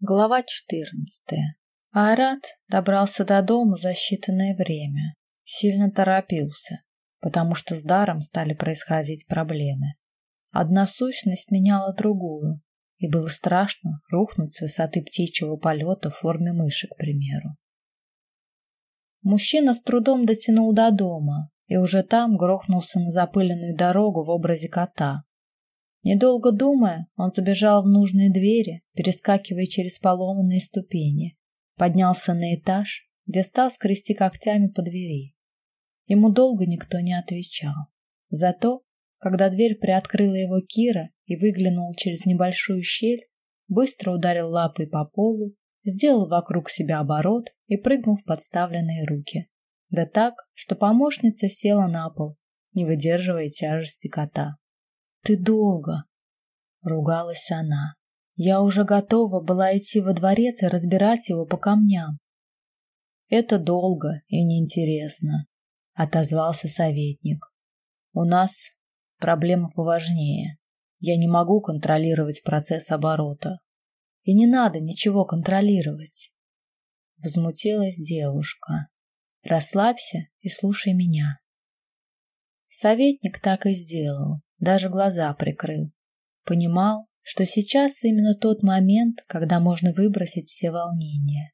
Глава 14. Айрат добрался до дома за считанное время. Сильно торопился, потому что с даром стали происходить проблемы. Одна сущность меняла другую, и было страшно рухнуть с высоты птичьего полета в форме мыши, к примеру. Мужчина с трудом дотянул до дома и уже там грохнулся на запыленную дорогу в образе кота, Недолго думая, он забежал в нужные двери, перескакивая через поломанные ступени, поднялся на этаж, где стал скрести когтями по двери. Ему долго никто не отвечал. Зато, когда дверь приоткрыла его Кира и выглянул через небольшую щель, быстро ударил лапой по полу, сделал вокруг себя оборот и прыгнул в подставленные руки. Да так, что помощница села на пол, не выдерживая тяжести кота. Ты долго, ругалась она. Я уже готова была идти во дворец и разбирать его по камням. Это долго и неинтересно, отозвался советник. У нас проблема поважнее. Я не могу контролировать процесс оборота. И не надо ничего контролировать. Возмутилась девушка. Расслабься и слушай меня. Советник так и сделал даже глаза прикрыл. Понимал, что сейчас именно тот момент, когда можно выбросить все волнения.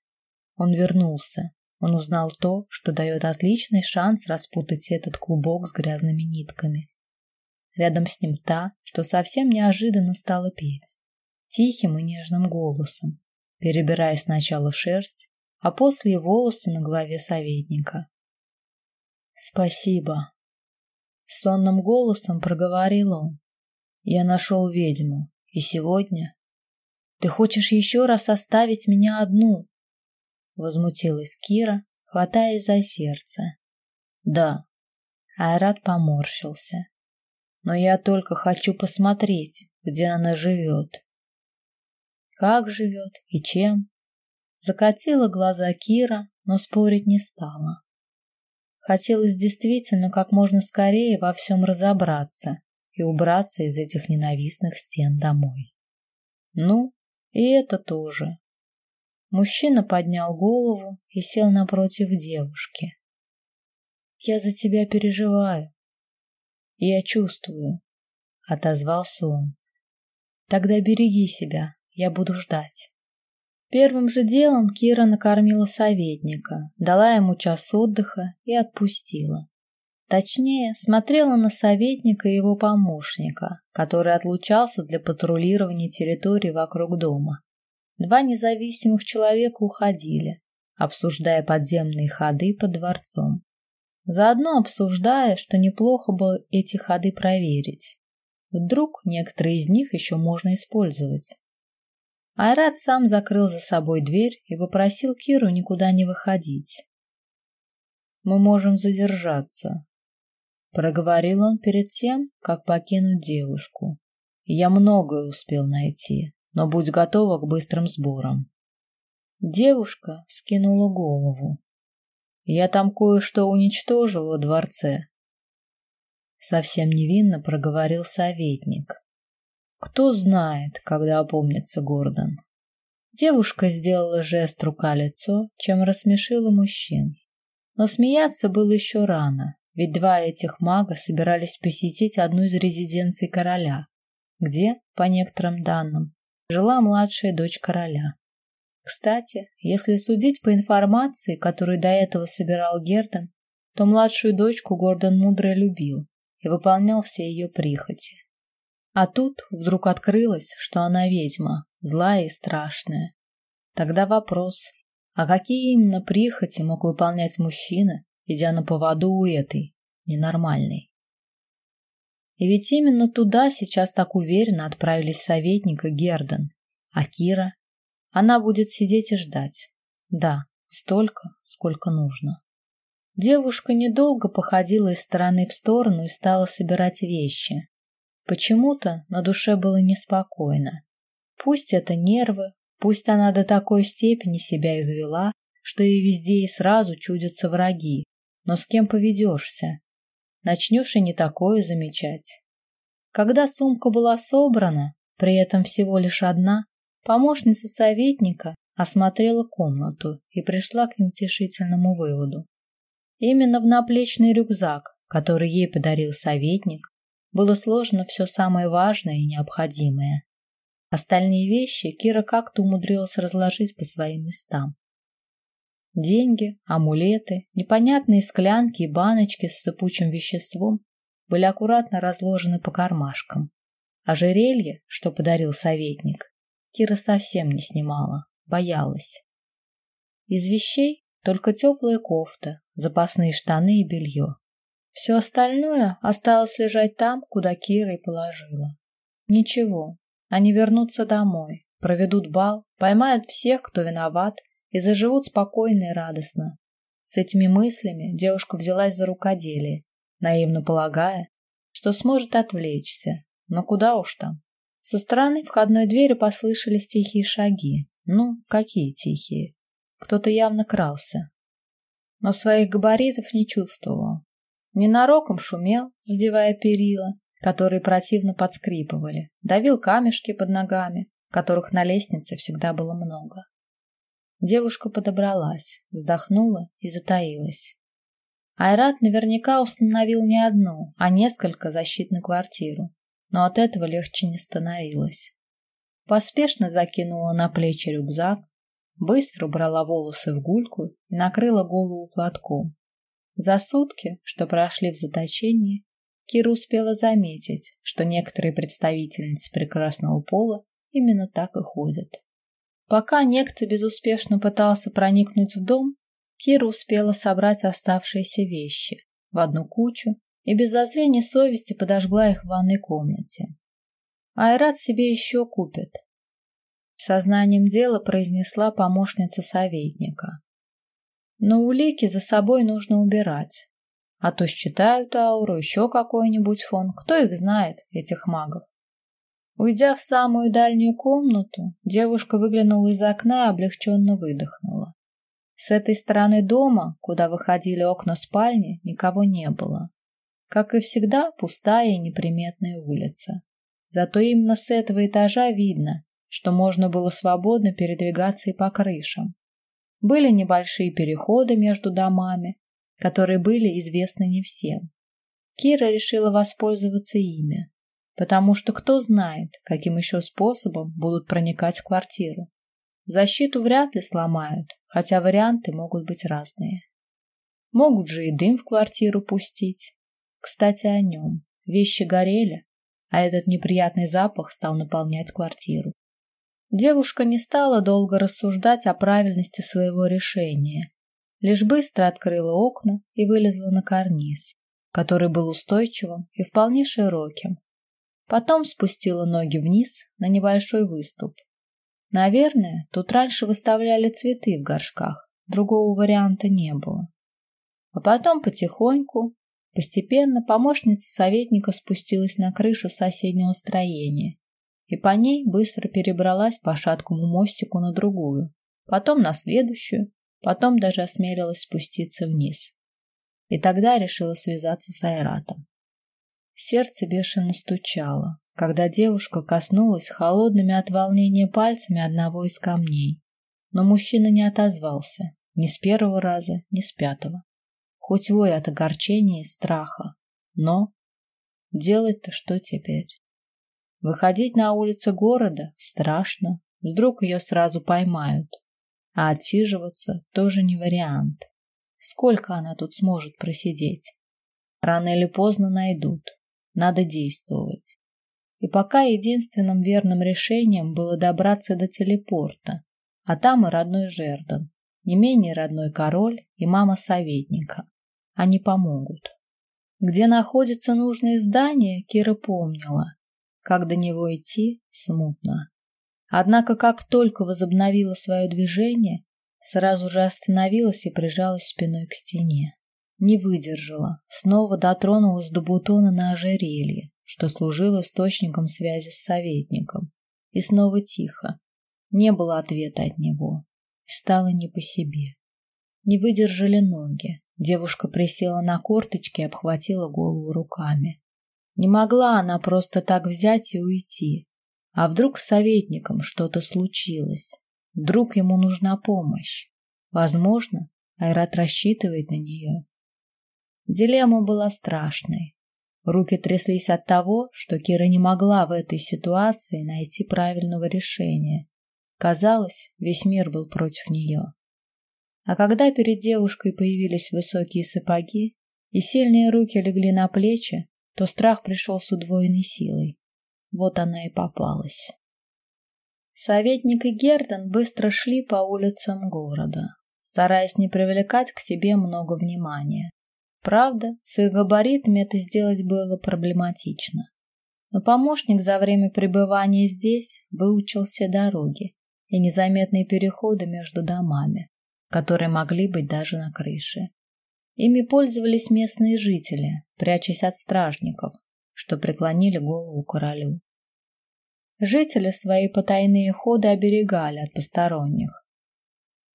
Он вернулся. Он узнал то, что дает отличный шанс распутать этот клубок с грязными нитками. Рядом с ним та, что совсем неожиданно стала петь. Тихим и нежным голосом, перебирая сначала шерсть, а после и волосы на голове советника. «Спасибо», Сонным голосом проговорил он. Я нашел ведьму, и сегодня... Ты хочешь еще раз оставить меня одну? Возмутилась Кира, хватаясь за сердце. Да. Айрат поморщился. Но я только хочу посмотреть, где она живет. Как живет и чем? Закатила глаза Кира, но спорить не стала. Хотелось действительно как можно скорее во всем разобраться и убраться из этих ненавистных стен домой. Ну, и это тоже. Мужчина поднял голову и сел напротив девушки. Я за тебя переживаю. Я чувствую, отозвался он. Тогда береги себя, я буду ждать. Первым же делом Кира накормила советника, дала ему час отдыха и отпустила. Точнее, смотрела на советника и его помощника, который отлучался для патрулирования территории вокруг дома. Два независимых человека уходили, обсуждая подземные ходы под дворцом. Заодно обсуждая, что неплохо бы эти ходы проверить. Вдруг некоторые из них еще можно использовать. Айрат сам закрыл за собой дверь и попросил Киру никуда не выходить. «Мы можем задержаться», — проговорил он перед тем, как покинуть девушку. «Я многое успел найти, но будь готова к быстрым сборам». Девушка скинула голову. «Я там кое-что уничтожил во дворце», — совсем невинно проговорил советник. Кто знает, когда опомнится Гордон. Девушка сделала жест рука-лицо, чем рассмешила мужчин. Но смеяться было еще рано, ведь два этих мага собирались посетить одну из резиденций короля, где, по некоторым данным, жила младшая дочь короля. Кстати, если судить по информации, которую до этого собирал Гердон, то младшую дочку Гордон мудро любил и выполнял все ее прихоти. А тут вдруг открылось, что она ведьма, злая и страшная. Тогда вопрос, а какие именно прихоти мог выполнять мужчина, идя на поводу у этой, ненормальной? И ведь именно туда сейчас так уверенно отправились советник и Гердон. А Кира? Она будет сидеть и ждать. Да, столько, сколько нужно. Девушка недолго походила из стороны в сторону и стала собирать вещи. Почему-то на душе было неспокойно. Пусть это нервы, пусть она до такой степени себя извела, что и везде и сразу чудятся враги, но с кем поведешься? Начнешь и не такое замечать. Когда сумка была собрана, при этом всего лишь одна, Помощница советника осмотрела комнату и пришла к неутешительному выводу. Именно в наплечный рюкзак, который ей подарил советник, было сложено все самое важное и необходимое. Остальные вещи Кира как-то умудрилась разложить по своим местам. Деньги, амулеты, непонятные склянки и баночки с сыпучим веществом были аккуратно разложены по кармашкам. Ожерелье, что подарил советник, Кира совсем не снимала, боялась. Из вещей только теплая кофта, запасные штаны и белье. Все остальное осталось лежать там, куда Кира и положила. Ничего, они вернутся домой, проведут бал, поймают всех, кто виноват, и заживут спокойно и радостно. С этими мыслями девушка взялась за рукоделие, наивно полагая, что сможет отвлечься. Но куда уж там. Со стороны входной двери послышались тихие шаги. Ну, какие тихие? Кто-то явно крался. Но своих габаритов не чувствовал. Ненароком шумел, задевая перила, которые противно подскрипывали, давил камешки под ногами, которых на лестнице всегда было много. Девушка подобралась, вздохнула и затаилась. Айрат наверняка установил не одну, а несколько защит на квартиру, но от этого легче не становилось. Поспешно закинула на плечи рюкзак, быстро убрала волосы в гульку и накрыла голову платком. За сутки, что прошли в заточении, Кира успела заметить, что некоторые представительницы прекрасного пола именно так и ходят. Пока некто безуспешно пытался проникнуть в дом, Кира успела собрать оставшиеся вещи в одну кучу и без зазрения совести подожгла их в ванной комнате. Айрат себе еще купит. Сознанием дела произнесла помощница советника. Но улики за собой нужно убирать. А то считают ауру, еще какой-нибудь фон. Кто их знает, этих магов? Уйдя в самую дальнюю комнату, девушка выглянула из окна и облегченно выдохнула. С этой стороны дома, куда выходили окна спальни, никого не было. Как и всегда, пустая и неприметная улица. Зато именно с этого этажа видно, что можно было свободно передвигаться и по крышам. Были небольшие переходы между домами, которые были известны не всем. Кира решила воспользоваться ими потому что кто знает, каким еще способом будут проникать в квартиру. Защиту вряд ли сломают, хотя варианты могут быть разные. Могут же и дым в квартиру пустить. Кстати, о нем. Вещи горели, а этот неприятный запах стал наполнять квартиру. Девушка не стала долго рассуждать о правильности своего решения, лишь быстро открыла окна и вылезла на карниз, который был устойчивым и вполне широким, Потом спустила ноги вниз на небольшой выступ. Наверное, тут раньше выставляли цветы в горшках, другого варианта не было. А потом потихоньку, постепенно помощница советника спустилась на крышу соседнего строения и по ней быстро перебралась по шаткому мостику на другую, потом на следующую, потом даже осмелилась спуститься вниз. И тогда решила связаться с Айратом. Сердце бешено стучало, когда девушка коснулась холодными от волнения пальцами одного из камней. Но мужчина не отозвался ни с первого раза, ни с пятого. Хоть вой от огорчения и страха. Но делать-то что теперь? Выходить на улицы города страшно, вдруг ее сразу поймают. А отсиживаться тоже не вариант. Сколько она тут сможет просидеть? Рано или поздно найдут. Надо действовать. И пока единственным верным решением было добраться до телепорта, а там и родной Жердан, не менее родной король и мама советника. Они помогут. Где находится нужное здание, Кира помнила. Как до него идти, смутно. Однако, как только возобновила свое движение, сразу же остановилась и прижалась спиной к стене. Не выдержала, снова дотронулась до бутона на ожерелье, что служило источником связи с советником. И снова тихо. Не было ответа от него. И стало не по себе. Не выдержали ноги. Девушка присела на корточки и обхватила голову руками. Не могла она просто так взять и уйти. А вдруг с советником что-то случилось? Вдруг ему нужна помощь? Возможно, Айрат рассчитывает на нее. Дилемма была страшной. Руки тряслись от того, что Кира не могла в этой ситуации найти правильного решения. Казалось, весь мир был против нее. А когда перед девушкой появились высокие сапоги и сильные руки легли на плечи, то страх пришел с удвоенной силой. Вот она и попалась. Советник и Герден быстро шли по улицам города, стараясь не привлекать к себе много внимания. Правда, с их габаритами это сделать было проблематично. Но помощник за время пребывания здесь выучил все дороги и незаметные переходы между домами, которые могли быть даже на крыше. Ими пользовались местные жители, прячась от стражников, что преклонили голову королю. Жители свои потайные ходы оберегали от посторонних,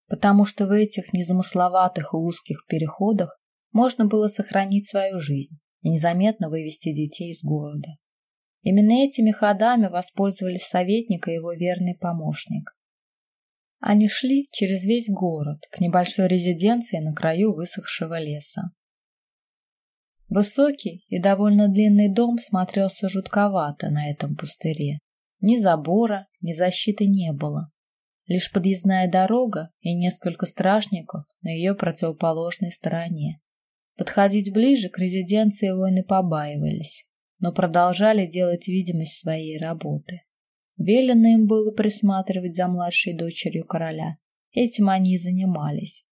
потому что в этих незамысловатых и узких переходах можно было сохранить свою жизнь и незаметно вывести детей из города. Именно этими ходами воспользовались советник и его верный помощник. Они шли через весь город к небольшой резиденции на краю высохшего леса. Высокий и довольно длинный дом смотрелся жутковато на этом пустыре. Ни забора, ни защиты не было. Лишь подъездная дорога и несколько стражников на ее противоположной стороне. Подходить ближе к резиденции воины побаивались, но продолжали делать видимость своей работы. Велено им было присматривать за младшей дочерью короля. Этим они и занимались.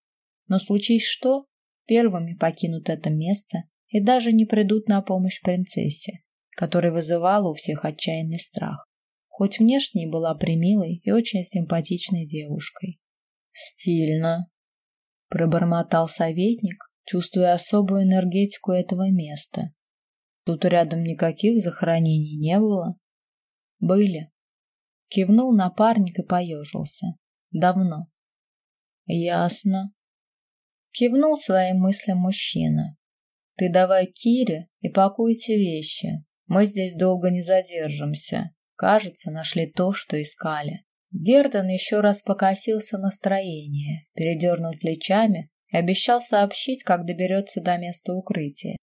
Но случись что, первыми покинут это место и даже не придут на помощь принцессе, которая вызывала у всех отчаянный страх. Хоть внешне была примилой и очень симпатичной девушкой. «Стильно», — пробормотал советник, чувствуя особую энергетику этого места. Тут рядом никаких захоронений не было. Были, Кивнул напарник и поежился. Давно. Ясно. Кивнул своим мыслям мужчина. Ты давай Кире и пакуйте вещи. Мы здесь долго не задержимся. Кажется, нашли то, что искали. Гердон еще раз покосился настроение, передернул плечами и обещал сообщить, как доберется до места укрытия.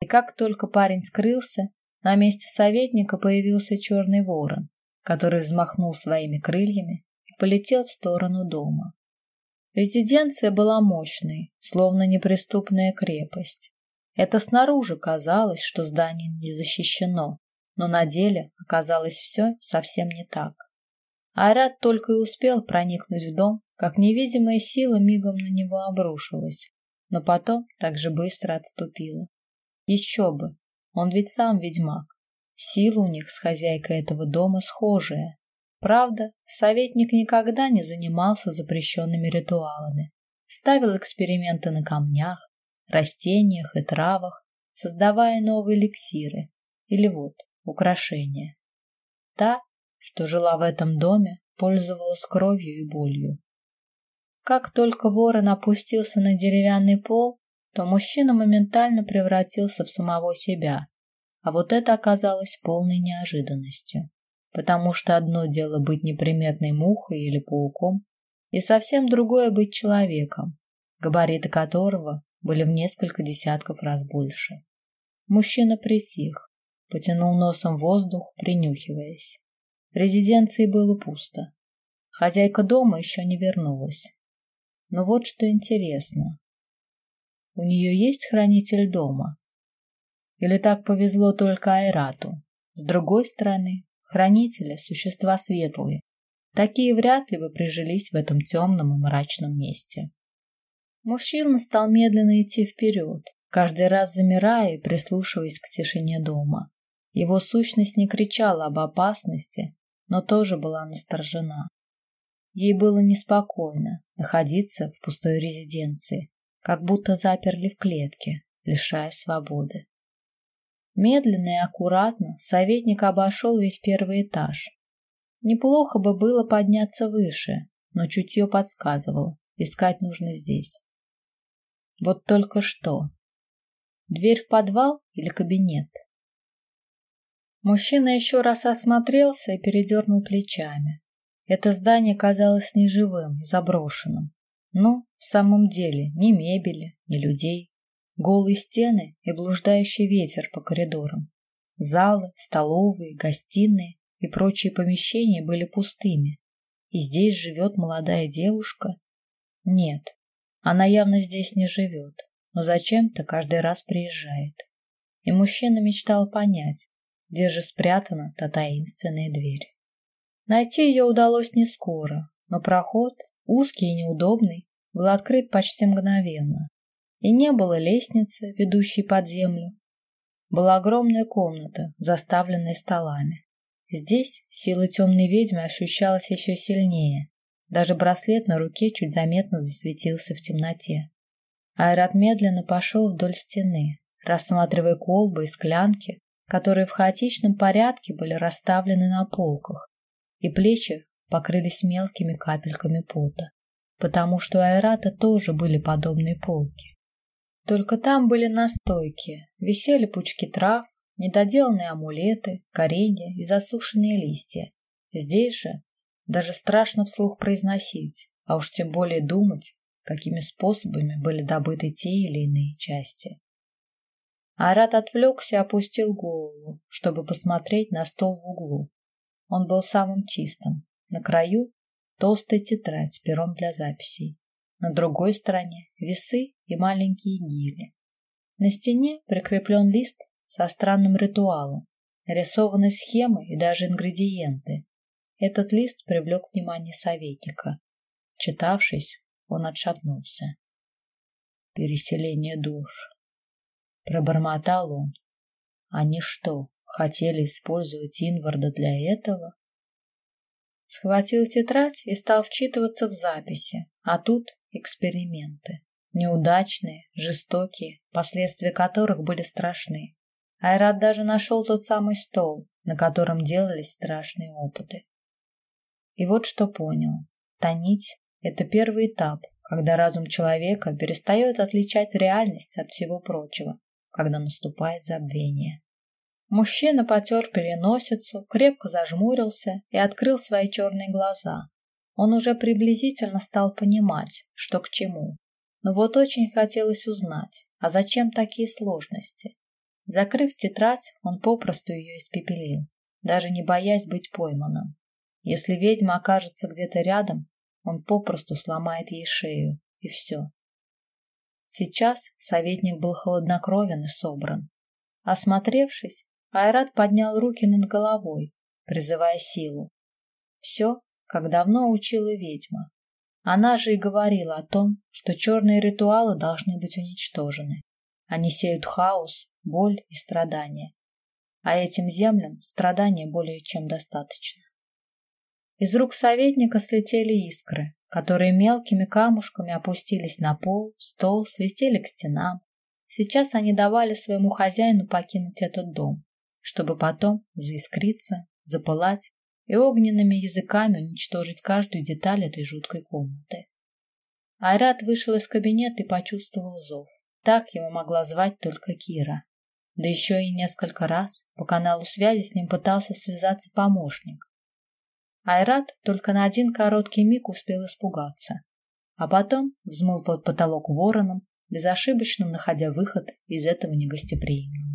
И как только парень скрылся, на месте советника появился черный ворон который взмахнул своими крыльями и полетел в сторону дома. Резиденция была мощной, словно неприступная крепость. Это снаружи казалось, что здание не защищено, но на деле оказалось все совсем не так. Айрат только и успел проникнуть в дом, как невидимая сила мигом на него обрушилась, но потом так же быстро отступила. Еще бы, он ведь сам ведьмак, Сила у них с хозяйкой этого дома схожая. Правда, советник никогда не занимался запрещенными ритуалами. Ставил эксперименты на камнях, растениях и травах, создавая новые эликсиры или вот украшения. Та, что жила в этом доме, пользовалась кровью и болью. Как только ворон опустился на деревянный пол, то мужчина моментально превратился в самого себя, а вот это оказалось полной неожиданностью, потому что одно дело быть неприметной мухой или пауком, и совсем другое быть человеком, габариты которого были в несколько десятков раз больше. Мужчина притих, потянул носом воздух, принюхиваясь. В резиденции было пусто. Хозяйка дома еще не вернулась. Но вот что интересно. У нее есть хранитель дома, или так повезло только Айрату? С другой стороны, хранители – существа светлые. Такие вряд ли бы прижились в этом темном и мрачном месте. Мужчина стал медленно идти вперед, каждый раз замирая и прислушиваясь к тишине дома. Его сущность не кричала об опасности, но тоже была насторожена. Ей было неспокойно находиться в пустой резиденции, как будто заперли в клетке, лишая свободы. Медленно и аккуратно советник обошел весь первый этаж. Неплохо бы было подняться выше, но чутье подсказывало, искать нужно здесь. Вот только что. Дверь в подвал или кабинет? Мужчина еще раз осмотрелся и передернул плечами. Это здание казалось неживым заброшенным. Но в самом деле ни мебели, ни людей. Голые стены и блуждающий ветер по коридорам. Залы, столовые, гостиные и прочие помещения были пустыми. И здесь живет молодая девушка? Нет, она явно здесь не живет, но зачем-то каждый раз приезжает. И мужчина мечтал понять, где же спрятана та таинственная дверь. Найти ее удалось не скоро, но проход, узкий и неудобный, был открыт почти мгновенно. И не было лестницы, ведущей под землю. Была огромная комната, заставленная столами. Здесь сила темной ведьмы ощущалась еще сильнее. Даже браслет на руке чуть заметно засветился в темноте. Айрат медленно пошел вдоль стены, рассматривая колбы и склянки, которые в хаотичном порядке были расставлены на полках, и плечи покрылись мелкими капельками пота, потому что у Айрата тоже были подобные полки. Только там были настойки, висели пучки трав, недоделанные амулеты, коренья и засушенные листья. Здесь же даже страшно вслух произносить, а уж тем более думать, какими способами были добыты те или иные части. Арат отвлекся и опустил голову, чтобы посмотреть на стол в углу. Он был самым чистым. На краю толстая тетрадь с пером для записей. На другой стороне весы и маленькие гири. На стене прикреплен лист со странным ритуалом, нарисованы схемы и даже ингредиенты. Этот лист привлек внимание советника. Читавшись, он отшатнулся. Переселение душ. Пробормотал он. Они что, хотели использовать Инварда для этого? Схватил тетрадь и стал вчитываться в записи, а тут эксперименты. Неудачные, жестокие, последствия которых были страшны. Айрат даже нашел тот самый стол, на котором делались страшные опыты. И вот что понял. Тонить – это первый этап, когда разум человека перестает отличать реальность от всего прочего когда наступает забвение. Мужчина потер переносицу, крепко зажмурился и открыл свои черные глаза. Он уже приблизительно стал понимать, что к чему. Но вот очень хотелось узнать, а зачем такие сложности? Закрыв тетрадь, он попросту ее испепелил, даже не боясь быть пойманным. Если ведьма окажется где-то рядом, он попросту сломает ей шею, и все. Сейчас советник был хладнокровен и собран. Осмотревшись, Айрат поднял руки над головой, призывая силу. Все, как давно учила ведьма. Она же и говорила о том, что черные ритуалы должны быть уничтожены. Они сеют хаос, боль и страдания. А этим землям страдания более чем достаточно. Из рук советника слетели искры, которые мелкими камушками опустились на пол, стол, слетели к стенам. Сейчас они давали своему хозяину покинуть этот дом, чтобы потом заискриться, запылать и огненными языками уничтожить каждую деталь этой жуткой комнаты. Айрат вышел из кабинета и почувствовал зов. Так его могла звать только Кира. Да еще и несколько раз по каналу связи с ним пытался связаться помощник, Айрат только на один короткий миг успел испугаться, а потом взмыл под потолок вороном, безошибочно находя выход из этого негостеприимного